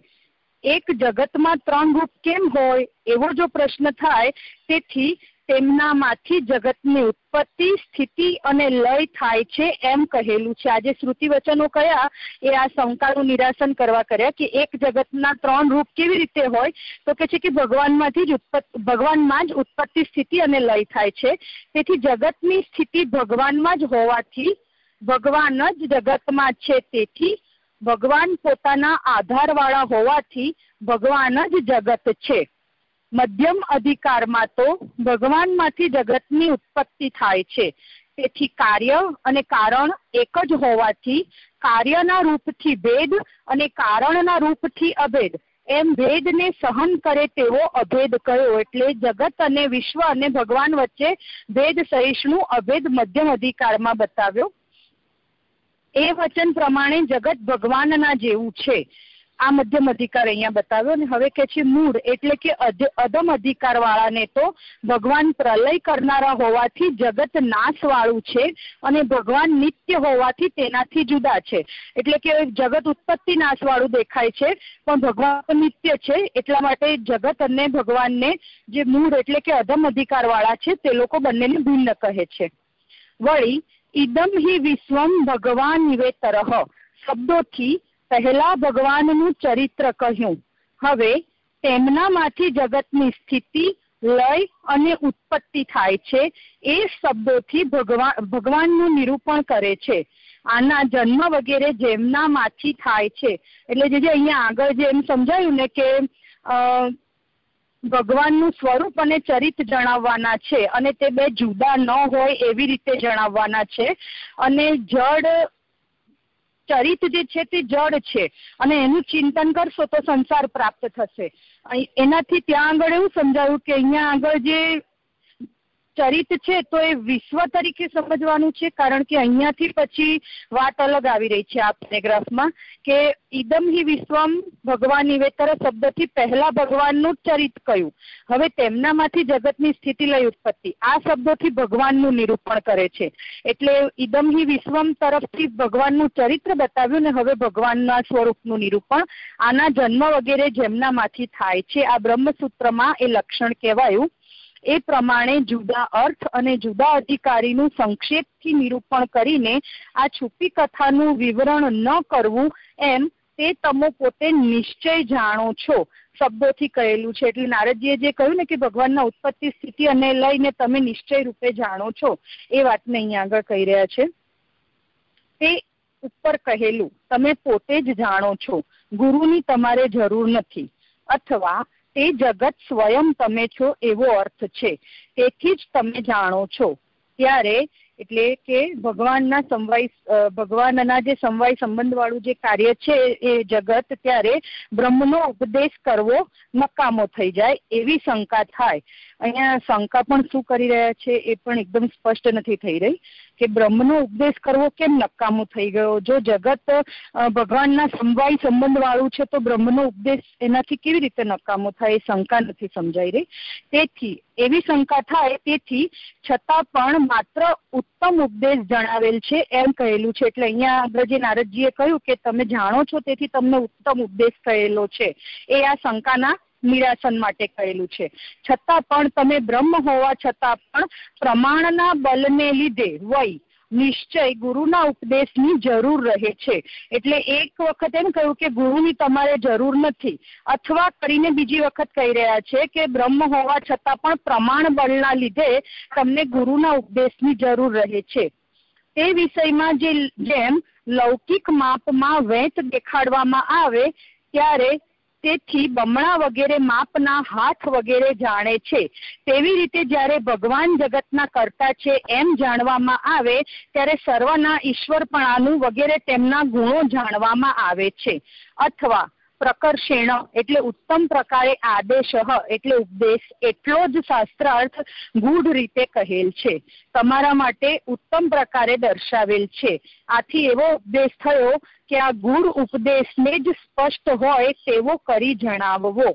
એક જગતમાં ત્રણ રૂપ કેમ હોય? એવો જો પ્રશ્ન થાય, તેથી તેમનામાંથી જગતની ઉત્પત્તિ, સ્થિતિ અને લય થાય છે એમ કહેલું છે. આજે શ્રુતિ વચનો કયા એ આ શંકાનું નિરાશન કરવા કર્યા કે એક જગતના ત્રણ રૂપ કેવી રીતે હોય? તો કે છે કે ભગવાનમાંથી જ ઉત્પત્તિ, ભગવાનમાં જ ઉત્પત્તિ, સ્થિતિ અને લય થાય છે. તેથી જગતની સ્થિતિ ભગવાનમાં જ હોવાથી ભગવાન જ જગતમાં છે. તેથી ભગવાન પોતાના આધારવાળા હોવાથી ભગવાન જ જગત છે. મધ્યમ અધિકારમાં તો ભગવાનમાંથી જગતની ઉત્પત્તિ થાય છે. તેથી કાર્ય અને કારણ એક જ હોવાથી કાર્યના રૂપથી ભેદ અને કારણના રૂપથી અભેદ. એમ ભેદને સહન કરે તેવો અભેદ કયો? એટલે જગત અને વિશ્વ અને ભગવાન વચ્ચે ભેદ સહિષ્ણુ અભેદ મધ્યમ અધિકારમાં બતાવ્યો. એ વચન પ્રમાણે જગત ભગવાનના જેવું છે. આ મધ્યમ અધિકાર અહીંયા બતાવ્યો અને હવે કે છે મૂળ એટલે કે અધમ અધિકાર વાળાને તો ભગવાન પ્રલય કરનારા હોવાથી જગત નાશ વાળું છે અને ભગવાન નિત્ય હોવાથી તેનાથી જુદા છે. એટલે કે જગત ઉત્પત્તિ નાશ વાળું દેખાય છે, પણ ભગવાન નિત્ય છે, એટલા માટે જગત અને ભગવાનને જે મૂળ એટલે કે અધમ અધિકાર વાળા છે, તે લોકો બંનેને ભિન્ન કહે છે. વળી ઇદમ હિ વિશ્વમ ભગવાન નિવેતરહ શબ્દોથી પહેલા ભગવાનનું ચરિત્ર કહ્યું. હવે તેમનામાંથી જગતની સ્થિતિ, લય અને ઉત્પત્તિ થાય છે. એ શબ્દોથી ભગવાન, ભગવાનનું નિરૂપણ કરે છે. આના જન્મ વગેરે જેમનામાંથી થાય છે. એટલે જે અહીંયા આગળ જે એમ સમજાયું ને કે ભગવાનનું સ્વરૂપ અને ચરિત જણાવવાના છે અને તે બે જુદા ન હોય એવી રીતે જણાવવાના છે. અને જડ ચરિત જે છે તે જડ છે અને એનું ચિંતન કરશો તો સંસાર પ્રાપ્ત થશે. એનાથી ત્યાં આગળ એવું સમજાયું કે અહીંયા આગળ જે ચરિત છે તો એ વિશ્વ તરીકે સમજવાનું છે, કારણ કે અહીંયાથી પછી વાત અલગ આવી રહી છે આ પેરેગ્રાફમાં કે ઈદમ હિ વિશ્વમ ભગવાન નિવેતર શબ્દથી પહેલા ભગવાનનું ચરિત કયું. હવે તેમનામાંથી જગતની સ્થિતિ લઈ ઉત્પત્તિ. આ શબ્દોથી ભગવાનનું નિરૂપણ કરે છે. એટલે ઈદમ હિ વિશ્વમ તરફથી ભગવાનનું ચરિત્ર બતાવ્યું ને હવે ભગવાનના સ્વરૂપનું નિરૂપણ આના જન્મ વગેરે જેમનામાંથી થાય છે. આ બ્રહ્મસૂત્રમાં એ લક્ષણ કહેવાયું. એ પ્રમાણે જુદા અર્થ અને જુદા અધિકારીનું સંક્ષેપથી નિરૂપણ કરીને આ છુપી કથાનું વિવરણ ન કરવું એમ તે તમે પોતે નિશ્ચય જાણો છો, શબ્દોથી કહેલું છે. એટલે નારદજીએ જે કહ્યું ને કે ભગવાનના ઉત્પત્તિ સ્થિતિ અને લઈને તમે નિશ્ચય રૂપે જાણો છો, એ વાતને અહીંયા આગળ કહી રહ્યા છે. તે ઉપર કહેલું, તમે પોતે જ જાણો છો, ગુરુની તમારે જરૂર નથી. અથવા તે જગત સ્વયં તમે છો એવો અર્થ છે. તેથી જ તમે જાણો છો. ત્યારે એટલે કે ભગવાનના સમવાય ભગવાનના જે સમવાય સંબંધ વાળું જે કાર્ય છે એ જગત, ત્યારે બ્રહ્મનો ઉપદેશ કરવો નકામો થઈ જાય એવી શંકા થાય. અહીંયા શંકા પણ શું કરી રહ્યા છે એ પણ એકદમ સ્પષ્ટ નથી થઈ રહી કે બ્રહ્મનો ઉપદેશ કરવો કેમ નકામો થઈ ગયો? જો જગત ભગવાનના સમવાય સંબંધ વાળું છે તો બ્રહ્મનો ઉપદેશ એનાથી કેવી રીતે નકામો થાય એ શંકા નથી સમજાઈ રહી? તેથી, એવી શંકા થાય તેથી છતાં પણ માત્ર ઉત્તમ ઉપદેશ જણાવેલ છે એમ કહેલું છે. એટલે અહીંયા આગળ નારદજીએ કહ્યું કે તમે જાણો છો તેથી તમને ઉત્તમ ઉપદેશ કહેલો છે. એ આ શંકાના નિરાશન માટે કહેલું છે. છતાં પણ તમે બ્રહ્મ હોવા છતાં પણ પ્રમાણના બલને લીધે વય, નિશ્ચય, ગુરુના ઉપદેશની જરૂર રહે છે. એટલે એક વખત એમ કહ્યું કે ગુરુની તમારે જરૂર નથી. અથવા કરીને બીજી વખત કહી રહ્યા છે કે બ્રહ્મ હોવા છતાં પણ પ્રમાણ બળના લીધે તમને ગુરુના ઉપદેશની જરૂર રહે છે. તે વિષયમાં જે, જેમ લૌકિક માપમાં વેંત દેખાડવામાં આવે, ત્યારે તેથી બમણા વગેરે માપના હાથ વગેરે જાણે છે. તેવી રીતે જ્યારે ભગવાન જગતના કરતા છે એમ જાણવામાં આવે, ત્યારે સર્વના ઈશ્વરપણાનું વગેરે તેમના ગુણો જાણવામાં આવે છે. અથવા પ્રકર્ષેણ એટલે ઉત્તમ પ્રકારે આદેશ એટલે ઉપદેશ એટલો જ શાસ્ત્રાર્થ ગૂઢ રીતે કહેલ છે. તમારા માટે ઉત્તમ પ્રકારે દર્શાવેલ છે. આથી એવો ઉપદેશ થયો કે આ ગૂઢ ઉપદેશને જ સ્પષ્ટ હોય તેવો કરી જણાવવો.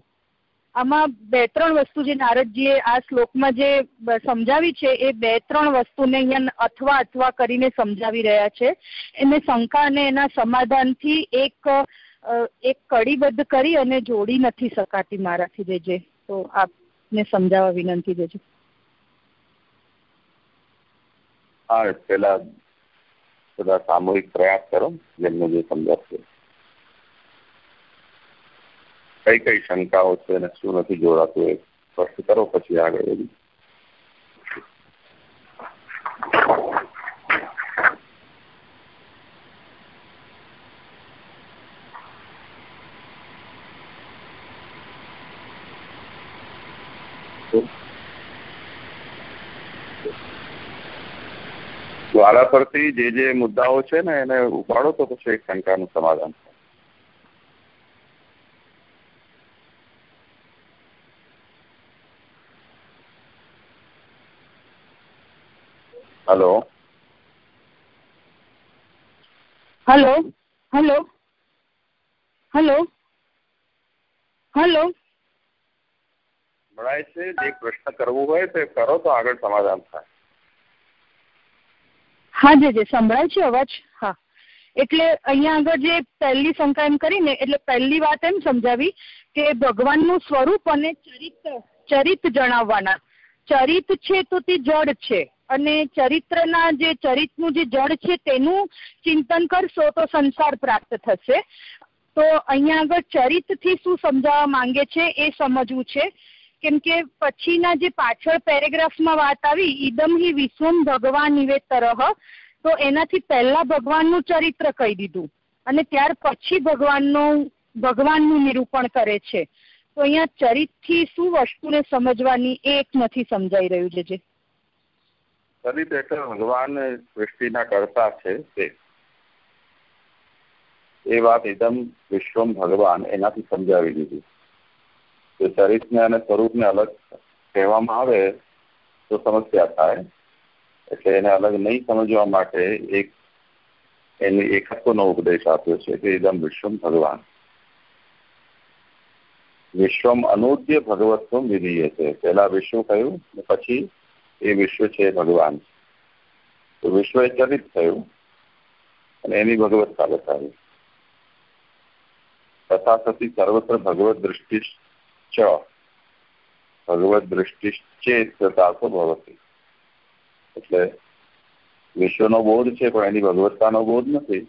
આમાં બે ત્રણ વસ્તુ જે નારદજીએ આ શ્લોકમાં જે સમજાવી છે એ બે ત્રણ વસ્તુને અહીંયા અથવા અથવા કરીને સમજાવી રહ્યા છે. એને શંકા અને એના સમાધાનથી એક એક કડીબદ્ધ કરી અને જોડી નથી શકાતી મારાથી દેજે તો આપને સમજાવવા વિનંતી દેજો હા, પેલા બધા સામૂહિક પ્રયાસ કરો, જેમને જે સમજાશે. કઈ કઈ શંકાઓ છે અને શું નથી જોડાતું એ સ્પષ્ટ કરો, પછી આગળ જ્વાળા પરથી જે જે મુદ્દાઓ છે ને એને ઉપાડો તો પછી એક શંકાનું સમાધાન hello. Hello hello hello hello. ભણાય છે જે પ્રશ્ન કરવો હોય તે કરો તો આગળ સમાધાન થાય. હા, જી સંભળાય છે અવાજ? હા. એટલે અહીંયા આગળ જે પહેલી શંકા એમ કરીને, એટલે પહેલી વાત એમ સમજાવી કે ભગવાનનું સ્વરૂપ અને ચરિત્ર, ચરિત જણાવવાના. ચરિત છે તો તે જડ છે. અને ચરિત્રના જે ચરિતનું જે જડ છે તેનું ચિંતન કરશો તો સંસાર પ્રાપ્ત થશે. તો અહીંયા આગળ ચરિતથી શું સમજાવવા માંગે છે એ સમજવું છે. કેમ કે પછીના જે પાછળ પેરેગ્રાફમાં વાત આવી, ઈદમ હિ વિશ્વમ ભગવાન નિવેતરહ તો એનાથી પહેલા ભગવાનનું ચરિત્ર કહી દીધું. અને ત્યાર પછી ભગવાનનું ભગવાનનું નિરૂપણ કરે છે. તો અહીંયા ચરિતથી શું વસ્તુને સમજવાની એ એક નથી સમજાઈ રહ્યું છે જે ચરિત એટલે ભગવાન સૃષ્ટિના કરતા છે તે એ વાત એકદમ વિશ્વમ ભગવાન એનાથી સમજાવી દીધી. તો ચરિત્રને અને સ્વરૂપને અલગ કહેવામાં આવે, તો સમસ્યા થાય. એટલે એને અલગ નહીં સમજવા માટે એક એને એકત્વનો ઉપદેશ આપ્યો છે કે ઇદમ વિશ્વમ ભગવાન. વિશ્વમ અનૂદ્ય ભગવત્વ વિધિએ છે પહેલા વિશ્વ કહ્યું પછી એ વિશ્વ છે ભગવાન. તો વિશ્વ એ ચરિત થયું અને એની ભગવત્તા બતાવી. તથા સતી સર્વત્ર ભગવત દૃષ્ટિ દૃષ્ટિ ભવતી એટલે વિશ્વનો બોધ છે, પણ એની ભગવત્તાનો બોધ નથી.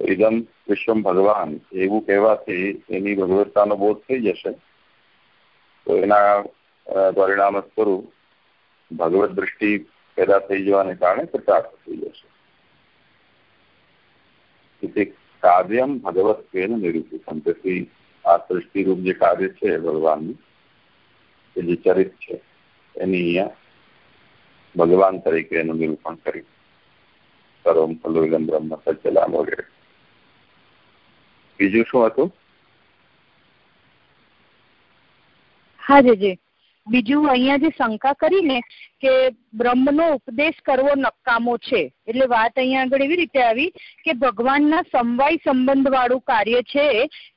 ઇદમ વિશ્વમ ભગવાન, એવું કહેવાથી એની ભગવત્તાનો બોધ થઈ જશે. તો એના પરિણામ સ્વરૂપ ભગવત દ્રષ્ટિ પેદા થઈ જવાને કારણે કટાક્ષ થઈ જશે. કાર્યમ ભગવત નિરૂપિતમ. તેથી આ સૃષ્ટિરૂપ જે કાર્ય છે ભગવાનનું, એ જે ચરિત છે, એની અહીંયા ભગવાન તરીકે એનું નિરૂપણ કર્યું સર્વમ ખલુલમ બ્રહ્મ સચલામ વગેરે. બીજું શું હતું? હા જી બીજું અહીંયા જે શંકા કરી ને કે બ્રહ્મનો ઉપદેશ કરવો નકામો છે. એટલે વાત અહીંયા આગળ એવી રીતે આવી કે ભગવાનના સમવાય સંબંધ વાળું કાર્ય છે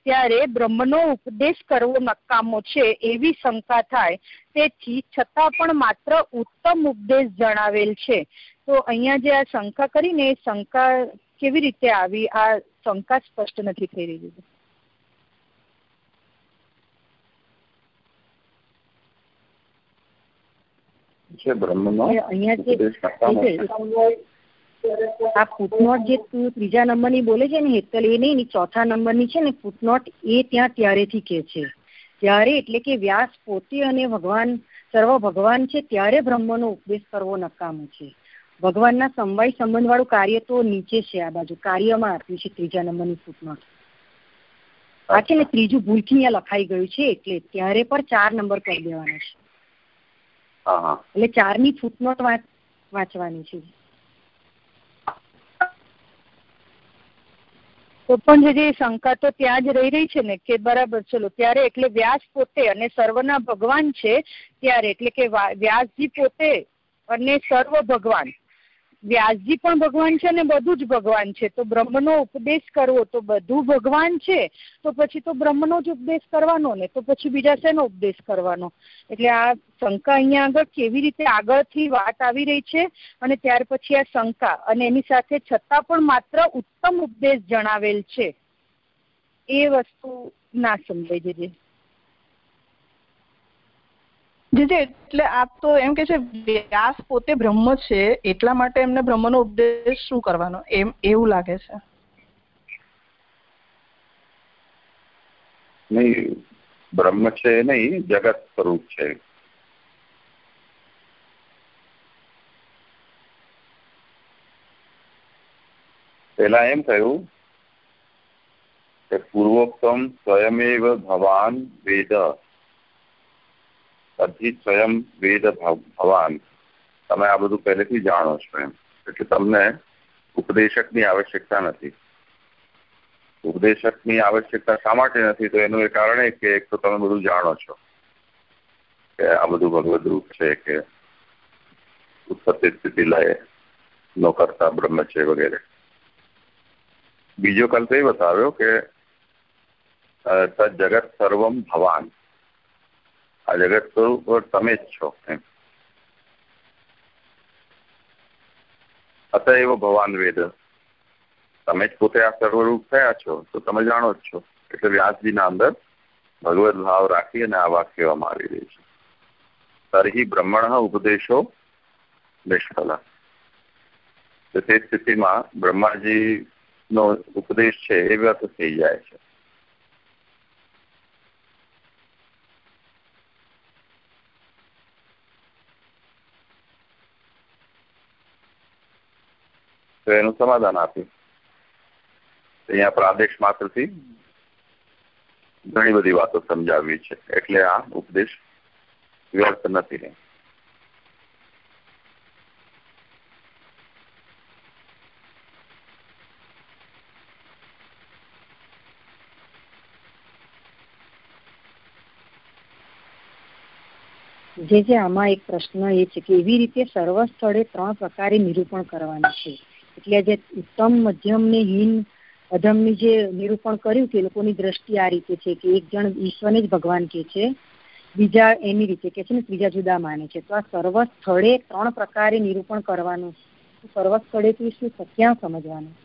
ત્યારે બ્રહ્મનો ઉપદેશ કરવો નકામો છે એવી શંકા થાય. તેથી છતાં પણ માત્ર ઉત્તમ ઉપદેશ જણાવેલ છે. તો અહીંયા જે આ શંકા કરીને એ શંકા કેવી રીતે આવી? આ શંકા સ્પષ્ટ નથી થઈ રહી. છે બ્રહ્મનો. આ ફૂટનોટ જે તું ત્રીજા નંબરની બોલે છે ને હેતલ એ નહીં ચોથા નંબરની છે ને ફૂટનોટ એ ત્યાં ત્યારેથી કે છે. ત્યારે એટલે કે વ્યાસ પોતે અને ભગવાન સર્વ ભગવાન છે ત્યારે બ્રહ્મનો ઉપદેશ કરવો નકામો છે. ભગવાનના સમવાય સંબંધ વાળું કાર્ય તો નીચે છે આ બાજુ. કાર્યમાં આપ્યું છે ત્રીજા નંબરની ફૂટનોટ આ છે ને ત્રીજું ભૂલથી અહીંયા લખાઈ ગયું છે એટલે ત્યારે પર ચાર નંબર કરી દેવાના છે. એટલે ચારની ફૂટનોટ વાંચવાની છે. તો પણ જે શંકા તો ત્યાં જ રહી રહી છે ને, કે બરાબર, ચલો, ત્યારે એટલે વ્યાસ પોતે અને સર્વના ભગવાન છે, ત્યારે એટલે કે વ્યાસજી પોતે અને સર્વ ભગવાન. વ્યાસજી પણ ભગવાન છે ને બધું જ ભગવાન છે. તો બ્રહ્મનો ઉપદેશ કરવો તો બધું ભગવાન છે. તો પછી તો બ્રહ્મનો જ ઉપદેશ કરવાનો ને, તો પછી બીજા શેનો ઉપદેશ કરવાનો? એટલે આ શંકા અહીંયા આગળ કેવી રીતે આગળથી વાત આવી રહી છે અને ત્યાર પછી આ શંકા. અને એની સાથે છતાં પણ માત્ર ઉત્તમ ઉપદેશ જણાવેલ છે. એ વસ્તુ ના સમજાઈ જજે. જીજી એટલે આપ તો એમ કે છે, વ્યાસ પોતે બ્રહ્મ છે, એટલા માટે એમને બ્રહ્મનો ઉપદેશ શું કરવાનો? એમ, એવું લાગે છે. નહીં, બ્રહ્મ છે નહીં, જગત સ્વરૂપ છે. પેલા એમ કહ્યું કે પૂર્વોક્તમ સ્વયમેવ ભવાન વેદ. અધિ સ્વયં વેદ ભવાન. તમે આ બધું પહેલેથી જાણો છો એમ. એટલે તમને ઉપદેશકની આવશ્યકતા નથી. ઉપદેશકની આવશ્યકતા શા માટે નથી? તો એનું એ કારણ કે એક તો તમે બધું જાણો છો કે આ બધું ભગવદ રૂપ છે કે ઉત્પત્તિ સ્થિતિ લય નો કરતા બ્રહ્મ છે વગેરે. બીજો કલ્પ એ બતાવ્યો કે જગત સર્વમ ભવાન. આ જગત સ્વરૂપ તમે જ છો, એમ. અતએવ ભગવાન વેદ. તમે જ પોતે આ સર્વરૂપ થયા છો, તો તમે જાણો જ છો. એટલે વ્યાસજીના અંદર ભગવત ભાવ રાખી અને આ વાત કહેવામાં આવી રહી છે. તરહી બ્રહ્મણ ઉપદેશો નિષ્ફળ તે સ્થિતિમાં બ્રહ્માજી નો ઉપદેશ છે એ વ્યર્થ થઈ જાય છે. તો એનું સમાધાન આપ્યું. અહીંયા પ્રાદેશ માત્રથી ઘણી બધી વાતો સમજાવી છે. એટલે આ ઉપદેશ વ્યર્થ નથી જે જે આમાં એક પ્રશ્ન એ છે કે એવી રીતે સર્વ સ્થળે ત્રણ પ્રકારે નિરૂપણ કરવાનું છે. એટલે જે ઉત્તમ, મધ્યમ ને હીન અધમની જે નિરૂપણ કર્યું કે લોકોની દ્રષ્ટિ આ રીતે છે કે એક જણ ઈશ્વરને જ ભગવાન કે છે, બીજા એની રીતે કે છે ને ત્રીજા જુદા માને છે. તો આ સર્વ સ્થળે ત્રણ પ્રકારે નિરૂપણ કરવાનું. સર્વ સ્થળે થી શું ક્યાં સમજવાનું?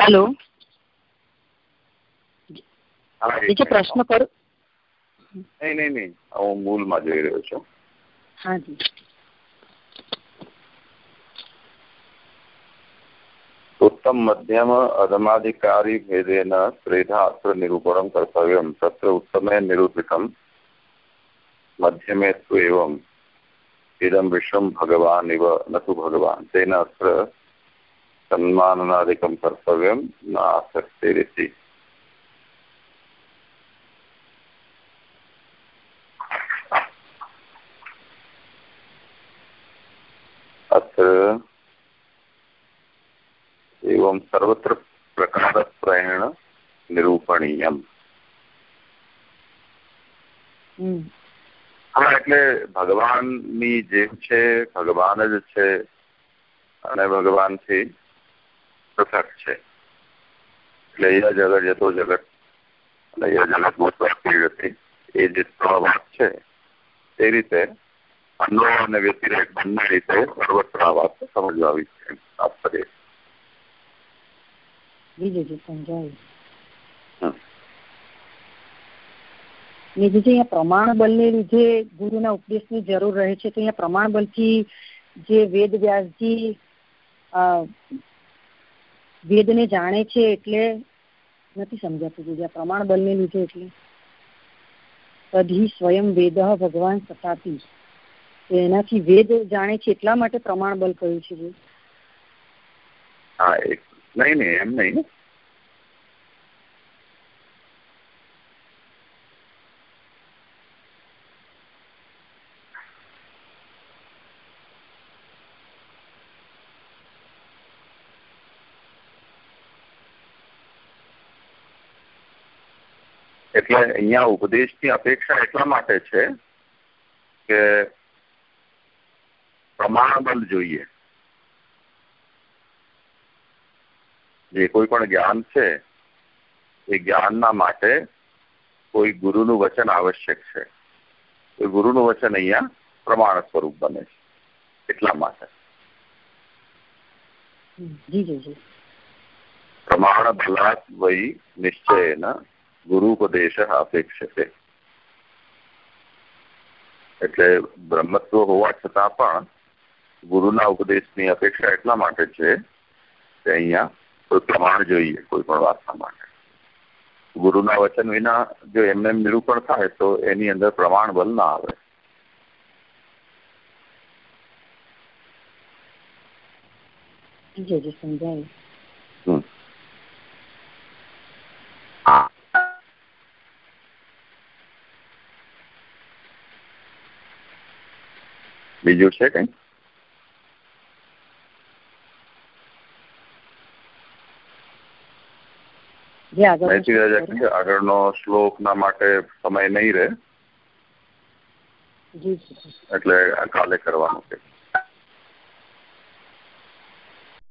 હેલો બીજો પ્રશ્ન કરું? નહીં નહીં નહીં. હું મૂળમાં જોઈ રહ્યો છું. હાજી ઉત્તમ મધ્યમ અધમાધિકારી ભેદેન ત્રેધાસ્ત્ર નિરૂપણમ કર્તવ્યમ. તત્ર ઉત્તમે નિરૂપિતમ. मध्यमे तु एवम् इदं विश्वं भगवान् इव न तु भगवान् तेन अत्र सन्माननादिकं कर्तव्यं न आसक्तिरिति अत्र एवं सर्वत्र प्रकरणत्रयेण निरूपणीयम् હા એટલે ભગવાનની જે છે ભગવાન જ છે અને ભગવાનથી પૃથક છે. એટલે એ જગત જતો જગત અને એ જગત ભૂતવાથી એ જે વાત છે તે રીતે અન્નો અને વ્યતિરેક બંને રીતે સર્વત્ર આ વાત સમજવા છે તાત્પર્ય બીજું જે સમજાયું? ને જે અહીંયા પ્રમાણ બલને લીધે ગુરુના ઉપદેશની જરૂર રહે છે, તો અહીંયા પ્રમાણ બલથી જે વેદ વ્યાસજી વેદને જાણે છે એટલે નથી સમજાતું બીજા પ્રમાણ બલને લીધે એટલે. તદહી સ્વયં વેદ ભગવાન સતાપી એનાથી વેદ જાણે છે એટલા માટે પ્રમાણ બલ કહ્યું છે હા નહીં નહીં, એમ નહીં. એટલે અહીંયા ઉપદેશની અપેક્ષા એટલા માટે છે કે પ્રમાણબલ જોઈએ. જે કોઈ પણ જ્ઞાન છે એ જ્ઞાનના માટે કોઈ ગુરુનું વચન આવશ્યક છે. એ ગુરુનું વચન અહીંયા પ્રમાણ સ્વરૂપ બને છે એટલા માટે. પ્રમાણ બદલા વય નિશ્ચય નિશ્ચયન ગુરુપદેશ અપેક્ષતે. એટલે બ્રહ્મત્વ હોવા છતાં પણ ગુરુના ઉપદેશની અપેક્ષા એટલા માટે છે કે અહીંયા કોઈ પ્રમાણ જોઈએ, કોઈ પણ વાર્તા માટે. ગુરુના વચન વિના જો એમને નિરૂપણ થાય તો એની અંદર પ્રમાણ બલ ના આવે. સમજાયું. બીજું છે કઈ? આગળનો શ્લોકના માટે સમય નહીં રહે. એટલે કાલે કરવાનું છે.